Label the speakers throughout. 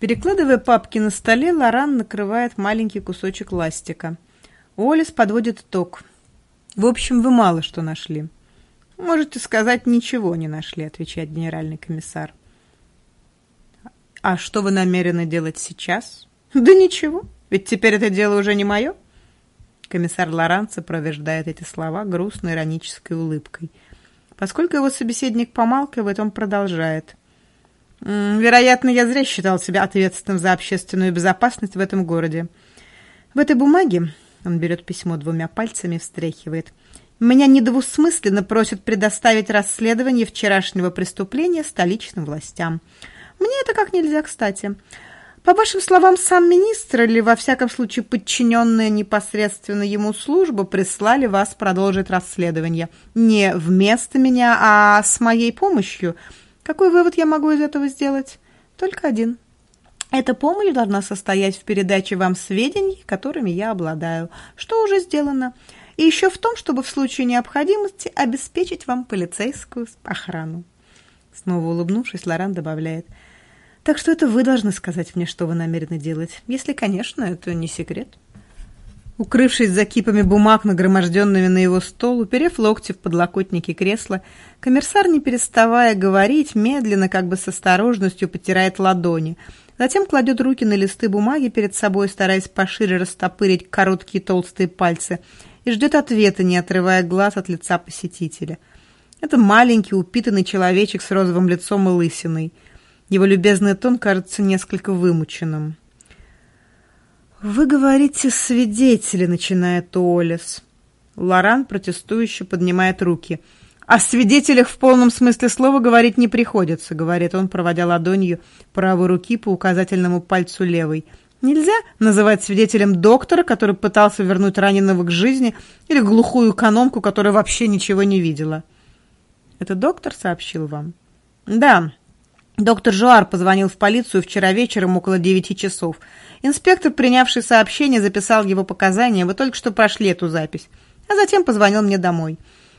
Speaker 1: Перекладывая папки на столе, Лоран накрывает маленький кусочек ластика. Олис подводит итог. В общем, вы мало что нашли. Можете сказать, ничего не нашли, отвечает генеральный комиссар. А что вы намерены делать сейчас? Да ничего, ведь теперь это дело уже не мое. Комиссар Лоран сопровождает эти слова грустной иронической улыбкой. Поскольку его собеседник помалкивает, он продолжает. Вероятно, я зря считал себя ответственным за общественную безопасность в этом городе. В этой бумаге, он берет письмо двумя пальцами и встряхивает, меня недвусмысленно просят предоставить расследование вчерашнего преступления столичным властям. Мне это как нельзя кстати. По вашим словам, сам министр или, во всяком случае, подчиненная непосредственно ему служба прислали вас продолжить расследование. Не вместо меня, а с моей помощью – какой вывод я могу из этого сделать? Только один. Эта помощь должна состоять в передаче вам сведений, которыми я обладаю, что уже сделано, и еще в том, чтобы в случае необходимости обеспечить вам полицейскую охрану. Снова улыбнувшись, Лоран добавляет, «Так что это вы должны сказать мне, что вы намерены делать, если, конечно, это не секрет». Укрывшись за кипами бумаг, нагроможденными на его стол, уперев локти в подлокотники кресла, коммерсар, не переставая говорить, медленно, как бы с осторожностью, потирает ладони. Затем кладет руки на листы бумаги перед собой, стараясь пошире растопырить короткие толстые пальцы, и ждет ответа, не отрывая глаз от лица посетителя. Это маленький, упитанный человечек с розовым лицом и лысиной. Его любезный тон кажется несколько вымученным. «Вы говорите свидетели», — начинает Олес. Лоран протестующе поднимает руки. «О свидетелях в полном смысле слова говорить не приходится», — говорит он, проводя ладонью правой руки по указательному пальцу левой. «Нельзя называть свидетелем доктора, который пытался вернуть раненого к жизни, или глухую экономку, которая вообще ничего не видела». «Это доктор сообщил вам?» «Да. Доктор Жуар позвонил в полицию вчера вечером около девяти часов». Инспектор, принявший сообщение, записал его показания, вы только что прошли эту запись, а затем позвонил мне домой.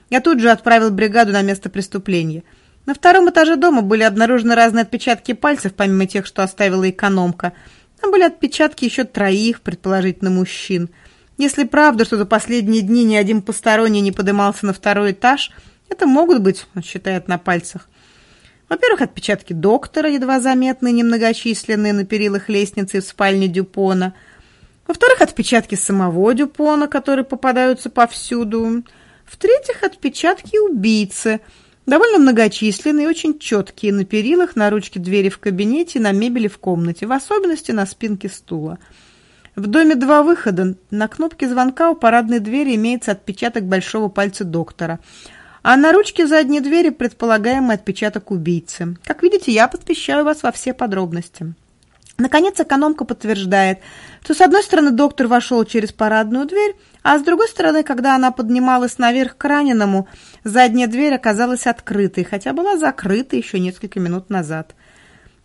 Speaker 1: Я тут же отправил бригаду на место преступления. На втором этаже дома были обнаружены разные отпечатки пальцев, помимо тех, что оставила экономка. Там были отпечатки еще троих, предположительно, мужчин. Если правда, что за последние дни ни один посторонний не подымался на второй этаж, это могут быть, он считает на пальцах, во-первых, отпечатки доктора, едва заметные, немногочисленные на перилах лестницы в спальне Дюпона. Во-вторых, отпечатки самого Дюпона, которые попадаются повсюду. В-третьих, отпечатки убийцы, довольно многочисленные и очень четкие на перилах, на ручке двери в кабинете, на мебели в комнате, в особенности на спинке стула. В доме два выхода. На кнопке звонка у парадной двери имеется отпечаток большого пальца доктора – а на ручке задней двери предполагаемый отпечаток убийцы. Как видите, я посвящаю вас во все подробности. Наконец, экономка подтверждает, что с одной стороны доктор вошел через парадную дверь, а с другой стороны, когда она поднималась наверх к раненому, задняя дверь оказалась открытой, хотя была закрыта еще несколько минут назад.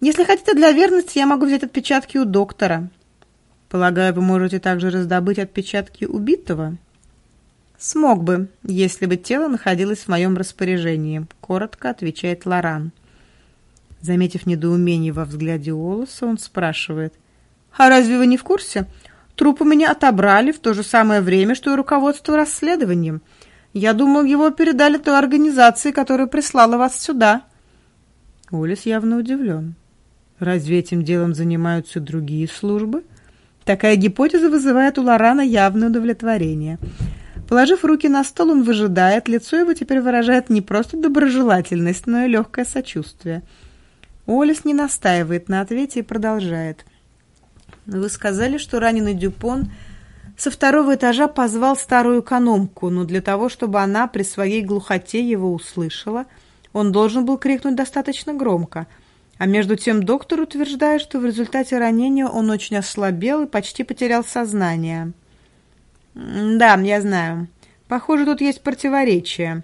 Speaker 1: Если хотите для верности, я могу взять отпечатки у доктора. Полагаю, вы можете также раздобыть отпечатки убитого? «Смог бы, если бы тело находилось в моем распоряжении», — коротко отвечает Лоран. Заметив недоумение во взгляде Олоса, он спрашивает. «А разве вы не в курсе? Труп у меня отобрали в то же самое время, что и руководство расследованием. Я думал, его передали той организации, которая прислала вас сюда». Олес явно удивлен. «Разве этим делом занимаются другие службы?» Такая гипотеза вызывает у Лорана явное удовлетворение — Положив руки на стол, он выжидает, лицо его теперь выражает не просто доброжелательность, но и легкое сочувствие. Олес не настаивает на ответе и продолжает. «Вы сказали, что раненый Дюпон со второго этажа позвал старую экономку, но для того, чтобы она при своей глухоте его услышала, он должен был крикнуть достаточно громко. А между тем доктор утверждает, что в результате ранения он очень ослабел и почти потерял сознание». «Да, я знаю. Похоже, тут есть противоречие.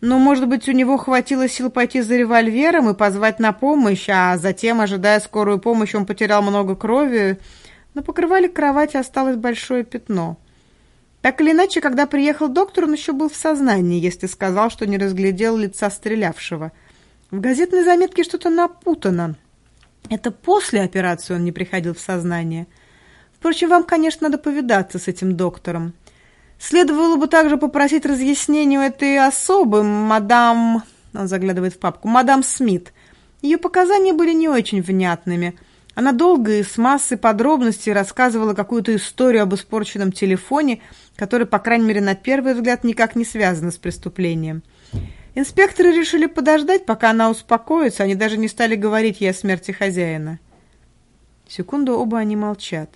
Speaker 1: Но, может быть, у него хватило сил пойти за револьвером и позвать на помощь, а затем, ожидая скорую помощь, он потерял много крови. На покрывале кровати осталось большое пятно. Так или иначе, когда приехал доктор, он еще был в сознании, если сказал, что не разглядел лица стрелявшего. В газетной заметке что-то напутано. Это после операции он не приходил в сознание. Впрочем, вам, конечно, надо повидаться с этим доктором. Следовало бы также попросить разъяснения у этой особы, мадам... Он заглядывает в папку. Мадам Смит. Ее показания были не очень внятными. Она долго и с массой подробностей рассказывала какую-то историю об испорченном телефоне, который, по крайней мере, на первый взгляд никак не связан с преступлением. Инспекторы решили подождать, пока она успокоится. Они даже не стали говорить ей о смерти хозяина. Секунду оба они молчат.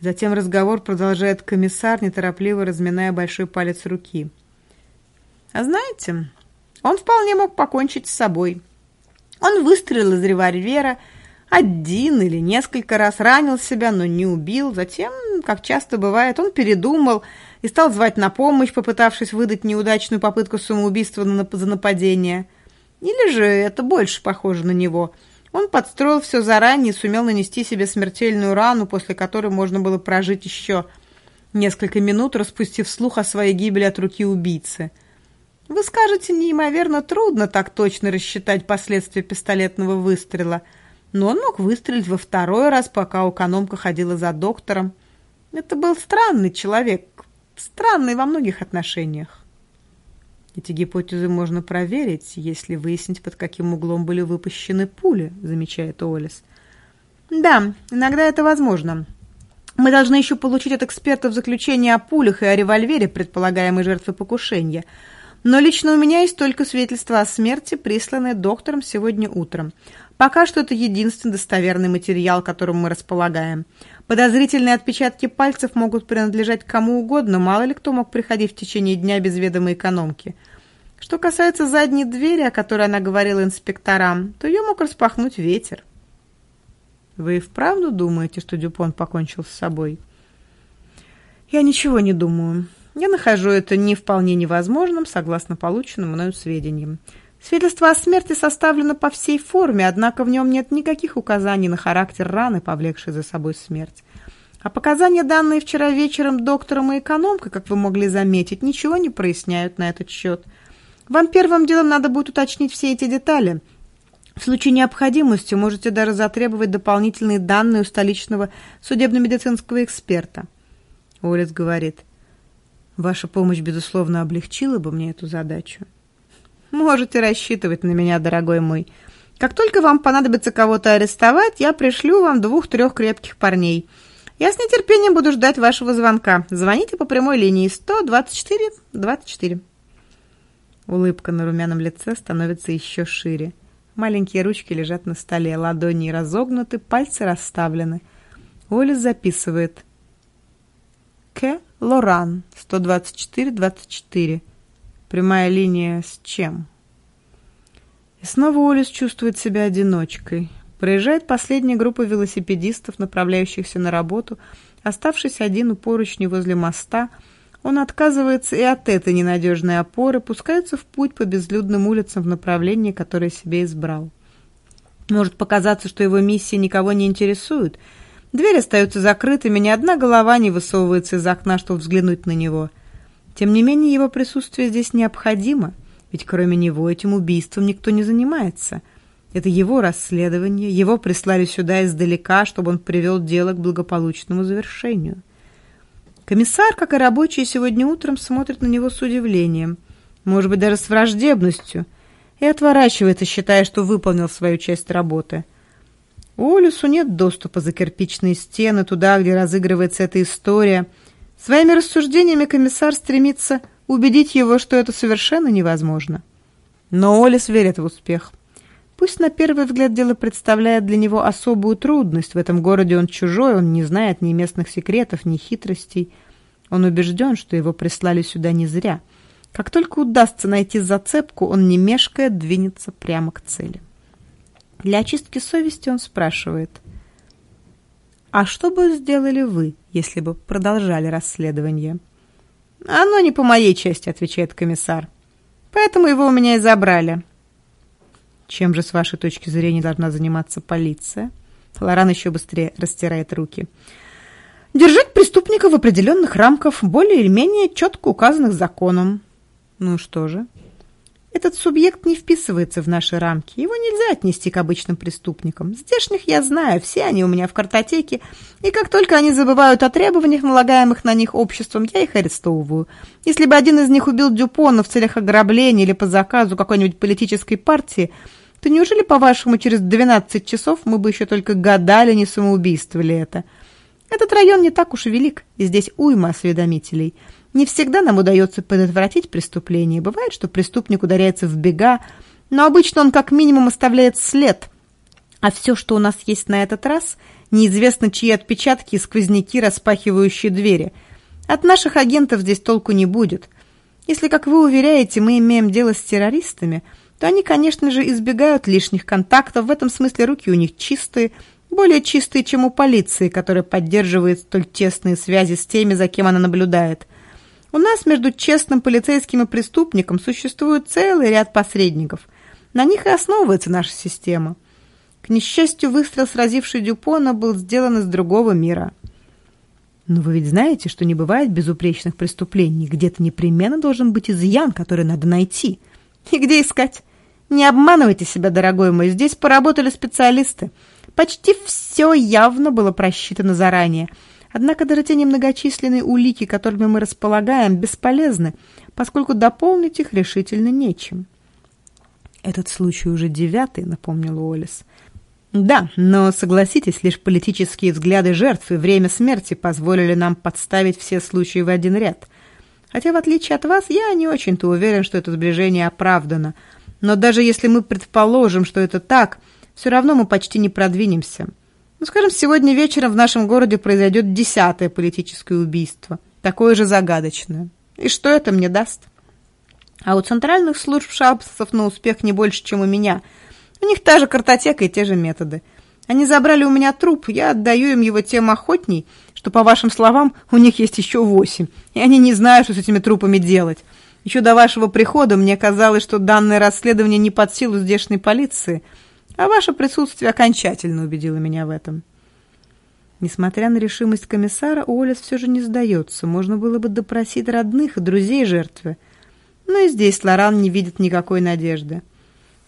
Speaker 1: Затем разговор продолжает комиссар, неторопливо разминая большой палец руки. «А знаете, он вполне мог покончить с собой. Он выстрелил из револьвера, один или несколько раз ранил себя, но не убил. Затем, как часто бывает, он передумал и стал звать на помощь, попытавшись выдать неудачную попытку самоубийства за нападение. Или же это больше похоже на него – он подстроил все заранее и сумел нанести себе смертельную рану, после которой можно было прожить еще несколько минут, распустив слух о своей гибели от руки убийцы. Вы скажете, неимоверно трудно так точно рассчитать последствия пистолетного выстрела, но он мог выстрелить во второй раз, пока экономка ходила за доктором. Это был странный человек, странный во многих отношениях. Эти гипотезы можно проверить, если выяснить, под каким углом были выпущены пули, замечает Олис. Да, иногда это возможно. Мы должны еще получить от экспертов заключение о пулях и о револьвере предполагаемой жертвы покушения. Но лично у меня есть только свидетельство о смерти, присланное доктором сегодня утром. Пока что это единственный достоверный материал, которым мы располагаем. Подозрительные отпечатки пальцев могут принадлежать кому угодно, мало ли кто мог приходить в течение дня без ведомой экономки. Что касается задней двери, о которой она говорила инспекторам, то ее мог распахнуть ветер. Вы вправду думаете, что Дюпон покончил с собой? Я ничего не думаю. Я нахожу это не вполне невозможным, согласно полученным мною сведениям. Свидетельство о смерти составлено по всей форме, однако в нем нет никаких указаний на характер раны, повлекшей за собой смерть. А показания, данные вчера вечером доктором и экономкой, как вы могли заметить, ничего не проясняют на этот счет. Вам первым делом надо будет уточнить все эти детали. В случае необходимости можете даже затребовать дополнительные данные у столичного судебно-медицинского эксперта. Уоллес говорит, ваша помощь, безусловно, облегчила бы мне эту задачу. Можете рассчитывать на меня, дорогой мой. Как только вам понадобится кого-то арестовать, я пришлю вам двух-трех крепких парней. Я с нетерпением буду ждать вашего звонка. Звоните по прямой линии 124 24. Улыбка на румяном лице становится еще шире. Маленькие ручки лежат на столе, ладони разогнуты, пальцы расставлены. Оля записывает. К. Лоран, 124-24. Прямая линия с чем? И снова Олис чувствует себя одиночкой. Проезжает последняя группа велосипедистов, направляющихся на работу. Оставшись один у поручни возле моста, он отказывается и от этой ненадежной опоры, пускается в путь по безлюдным улицам в направлении, которое себе избрал. Может показаться, что его миссия никого не интересует. Двери остаются закрытыми, ни одна голова не высовывается из окна, чтобы взглянуть на него – тем не менее, его присутствие здесь необходимо, ведь кроме него этим убийством никто не занимается. Это его расследование, его прислали сюда издалека, чтобы он привел дело к благополучному завершению. Комиссар, как и рабочие, сегодня утром смотрит на него с удивлением, может быть, даже с враждебностью, и отворачивается, считая, что выполнил свою часть работы. У Олюсу нет доступа за кирпичные стены, туда, где разыгрывается эта история – Своими рассуждениями комиссар стремится убедить его, что это совершенно невозможно. Но Олис верит в успех. Пусть на первый взгляд дело представляет для него особую трудность. В этом городе он чужой, он не знает ни местных секретов, ни хитростей. Он убежден, что его прислали сюда не зря. Как только удастся найти зацепку, он не мешкая двинется прямо к цели. Для очистки совести он спрашивает. «А что бы сделали вы, если бы продолжали расследование?» «Оно не по моей части», — отвечает комиссар. «Поэтому его у меня и забрали». «Чем же, с вашей точки зрения, должна заниматься полиция?» Лоран еще быстрее растирает руки. «Держать преступника в определенных рамках, более или менее четко указанных законом». «Ну что же?» Этот субъект не вписывается в наши рамки. Его нельзя отнести к обычным преступникам. Здешних я знаю, все они у меня в картотеке, и как только они забывают о требованиях, налагаемых на них обществом, я их арестовываю. Если бы один из них убил Дюпона в целях ограбления или по заказу какой-нибудь политической партии, то неужели, по-вашему, через 12 часов мы бы еще только гадали, не самоубийство ли это? Этот район не так уж велик, и здесь уйма осведомителей – не всегда нам удается предотвратить преступление. Бывает, что преступник ударяется в бега, но обычно он как минимум оставляет след. А все, что у нас есть на этот раз, неизвестно чьи отпечатки и сквозняки, распахивающие двери. От наших агентов здесь толку не будет. Если, как вы уверяете, мы имеем дело с террористами, то они, конечно же, избегают лишних контактов, в этом смысле руки у них чистые, более чистые, чем у полиции, которая поддерживает столь тесные связи с теми, за кем она наблюдает. У нас между честным полицейским и преступником существует целый ряд посредников. На них и основывается наша система. К несчастью, выстрел, сразивший Дюпона, был сделан из другого мира. Но вы ведь знаете, что не бывает безупречных преступлений. Где-то непременно должен быть изъян, который надо найти. И где искать? Не обманывайте себя, дорогой мой, здесь поработали специалисты. Почти все явно было просчитано заранее – Однако даже те немногочисленные улики, которыми мы располагаем, бесполезны, поскольку дополнить их решительно нечем. «Этот случай уже девятый», — напомнил Уоллес. «Да, но, согласитесь, лишь политические взгляды жертв и время смерти позволили нам подставить все случаи в один ряд. Хотя, в отличие от вас, я не очень-то уверен, что это сближение оправдано. Но даже если мы предположим, что это так, все равно мы почти не продвинемся». Ну, скажем, сегодня вечером в нашем городе произойдет десятое политическое убийство, такое же загадочное. И что это мне даст? А у центральных служб шапсов на успех не больше, чем у меня. У них та же картотека и те же методы. Они забрали у меня труп, я отдаю им его тем охотней, что, по вашим словам, у них есть еще восемь, и они не знают, что с этими трупами делать. Еще до вашего прихода мне казалось, что данное расследование не под силу здешней полиции – а ваше присутствие окончательно убедило меня в этом. Несмотря на решимость комиссара, Уоллес все же не сдается. Можно было бы допросить родных и друзей жертвы. Но и здесь Лоран не видит никакой надежды.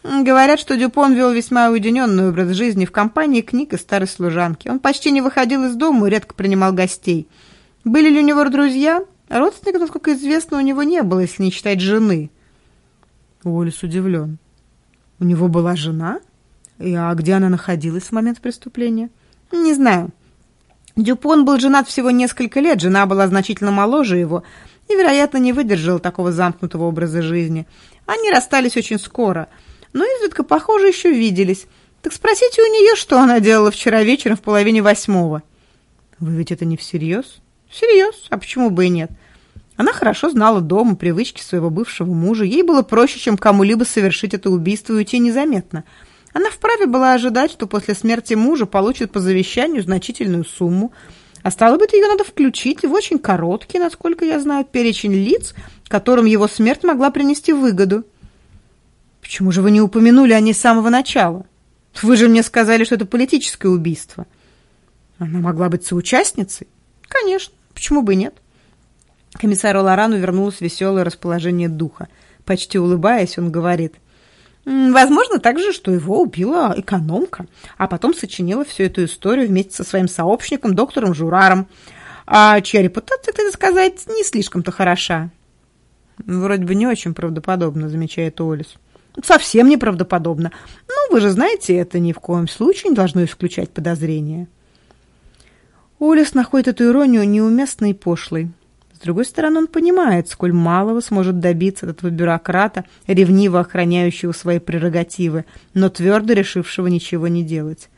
Speaker 1: Говорят, что Дюпон вел весьма уединенный образ жизни в компании книг и старой служанки. Он почти не выходил из дома и редко принимал гостей. Были ли у него друзья? Родственников, насколько известно, у него не было, если не считать жены. Уоллес удивлен. У него была жена? — а где она находилась в момент преступления? Не знаю. Дюпон был женат всего несколько лет, жена была значительно моложе его и, вероятно, не выдержала такого замкнутого образа жизни. Они расстались очень скоро, но изредка, похоже, еще виделись. Так спросите у нее, что она делала вчера вечером в половине восьмого. Вы ведь это не всерьез? Всерьез, а почему бы и нет? Она хорошо знала дом и привычки своего бывшего мужа. Ей было проще, чем кому-либо совершить это убийство и уйти незаметно – она вправе была ожидать, что после смерти мужа получит по завещанию значительную сумму, а стало быть, ее надо включить в очень короткий, насколько я знаю, перечень лиц, которым его смерть могла принести выгоду. Почему же вы не упомянули о ней с самого начала? Вы же мне сказали, что это политическое убийство. Она могла быть соучастницей? Конечно, почему бы и нет? Комиссару Лорану вернулось веселое расположение духа. Почти улыбаясь, он говорит – Возможно также, что его убила экономка, а потом сочинила всю эту историю вместе со своим сообщником, доктором Жураром, а чья репутация, так сказать, не слишком-то хороша. Вроде бы не очень правдоподобно, замечает Олис. Совсем неправдоподобно. Ну, вы же знаете, это ни в коем случае не должно исключать подозрения. Олис находит эту иронию неуместной и пошлой. Другой стороны, он понимает, сколь малого сможет добиться от этого бюрократа, ревниво охраняющего свои прерогативы, но твердо решившего ничего не делать.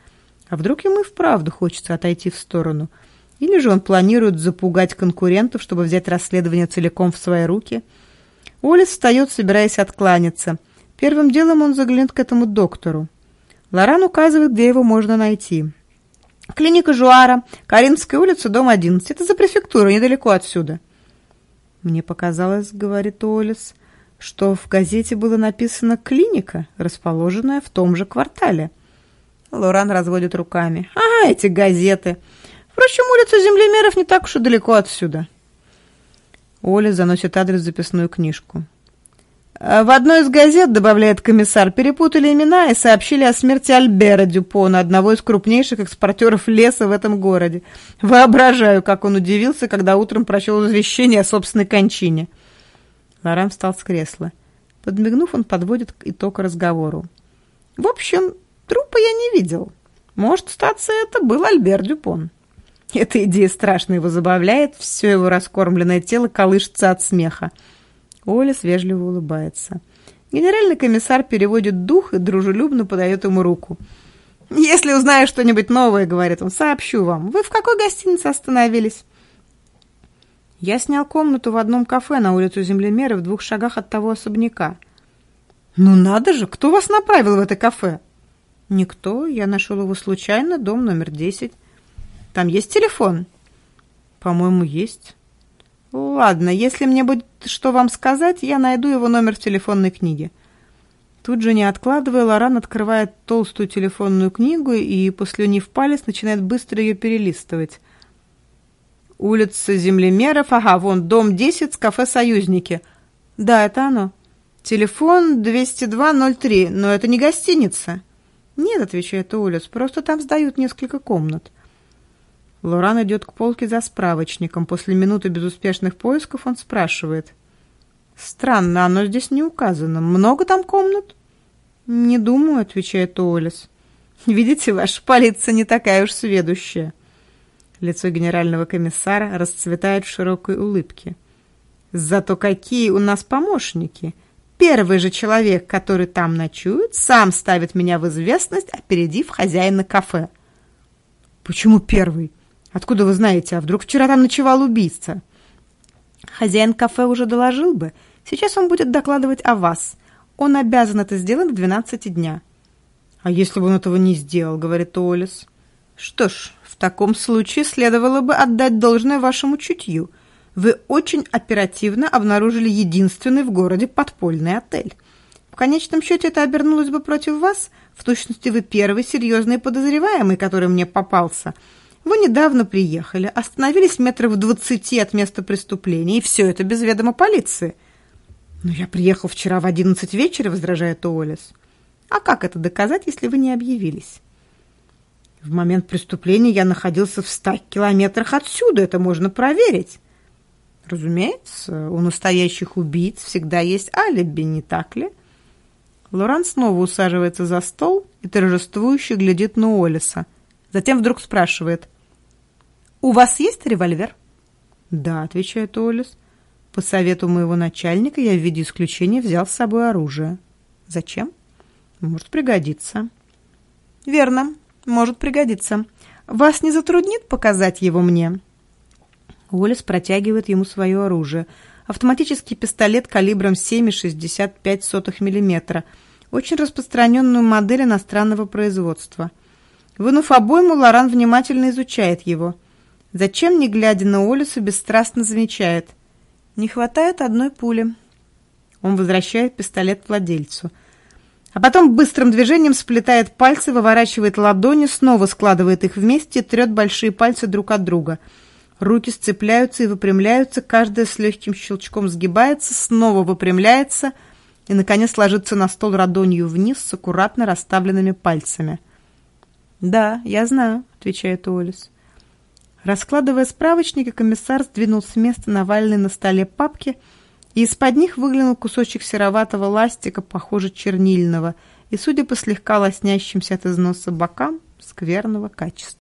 Speaker 1: А вдруг ему и вправду хочется отойти в сторону? Или же он планирует запугать конкурентов, чтобы взять расследование целиком в свои руки? Олес встает, собираясь откланяться. Первым делом он заглянет к этому доктору. Лоран указывает, где его можно найти. Клиника Жуара, Каринская улица, дом 11. Это за префектурой, недалеко отсюда. Мне показалось, говорит Олес, что в газете было написано «клиника», расположенная в том же квартале. Лоран разводит руками. «Ага, эти газеты. Впрочем, улица Землемеров не так уж и далеко отсюда». Оля заносит адрес в записную книжку. В одной из газет, добавляет комиссар, перепутали имена и сообщили о смерти Альбера Дюпона, одного из крупнейших экспортеров леса в этом городе. Воображаю, как он удивился, когда утром прочел извещение о собственной кончине. Лоран встал с кресла. Подмигнув, он подводит итог разговору. В общем, трупа я не видел. Может, статься это был Альбер Дюпон. Эта идея страшно его забавляет, все его раскормленное тело колышется от смеха. Олес вежливо улыбается. Генеральный комиссар переводит дух и дружелюбно подает ему руку. «Если узнаю что-нибудь новое, — говорит он, — сообщу вам. Вы в какой гостинице остановились?» «Я снял комнату в одном кафе на улицу Землемера в двух шагах от того особняка». «Ну надо же! Кто вас направил в это кафе?» «Никто. Я нашел его случайно, дом номер десять. Там есть телефон?» «По-моему, есть». «Ладно, если мне будет что вам сказать, я найду его номер в телефонной книге». Тут же, не откладывая, Лоран открывает толстую телефонную книгу и, послюнив палец, начинает быстро ее перелистывать. «Улица Землемеров, ага, вон, дом 10 с кафе «Союзники». Да, это оно. Телефон 202-03, но это не гостиница. Нет, отвечает Улиц, просто там сдают несколько комнат. Лоран идет к полке за справочником. После минуты безуспешных поисков он спрашивает. «Странно, оно здесь не указано. Много там комнат?» «Не думаю», — отвечает Уоллес. «Видите, ваша полиция не такая уж сведущая». Лицо генерального комиссара расцветает в широкой улыбке. «Зато какие у нас помощники! Первый же человек, который там ночует, сам ставит меня в известность, опередив хозяина кафе». «Почему первый?» Откуда вы знаете, а вдруг вчера там ночевал убийца? Хозяин кафе уже доложил бы. Сейчас он будет докладывать о вас. Он обязан это сделать к 12 дня. А если бы он этого не сделал, говорит Олис? Что ж, в таком случае следовало бы отдать должное вашему чутью. Вы очень оперативно обнаружили единственный в городе подпольный отель. В конечном счете это обернулось бы против вас. В точности вы первый серьезный подозреваемый, который мне попался – вы недавно приехали, остановились метров в двадцати от места преступления, и все это без ведома полиции. Но я приехал вчера в одиннадцать вечера, возражает Уоллес. А как это доказать, если вы не объявились? В момент преступления я находился в ста километрах отсюда, это можно проверить. Разумеется, у настоящих убийц всегда есть алиби, не так ли? Лоран снова усаживается за стол и торжествующе глядит на Олиса. Затем вдруг спрашивает. «У вас есть револьвер?» «Да», — отвечает Олис. «По совету моего начальника я в виде исключения взял с собой оружие». «Зачем?» «Может пригодиться». «Верно, может пригодиться. Вас не затруднит показать его мне?» Уоллес протягивает ему свое оружие. Автоматический пистолет калибром 7,65 мм. Очень распространенную модель иностранного производства. Вынув обойму, Лоран внимательно изучает его – Зачем, не глядя на Олесу, бесстрастно замечает. Не хватает одной пули. Он возвращает пистолет владельцу. А потом быстрым движением сплетает пальцы, выворачивает ладони, снова складывает их вместе трет большие пальцы друг от друга. Руки сцепляются и выпрямляются, каждая с легким щелчком сгибается, снова выпрямляется и, наконец, ложится на стол ладонью вниз с аккуратно расставленными пальцами. «Да, я знаю», — отвечает Олис. Раскладывая справочники, комиссар сдвинул с места наваленные на столе папки, и из-под них выглянул кусочек сероватого ластика, похоже чернильного, и, судя по слегка лоснящимся от износа бокам, скверного качества.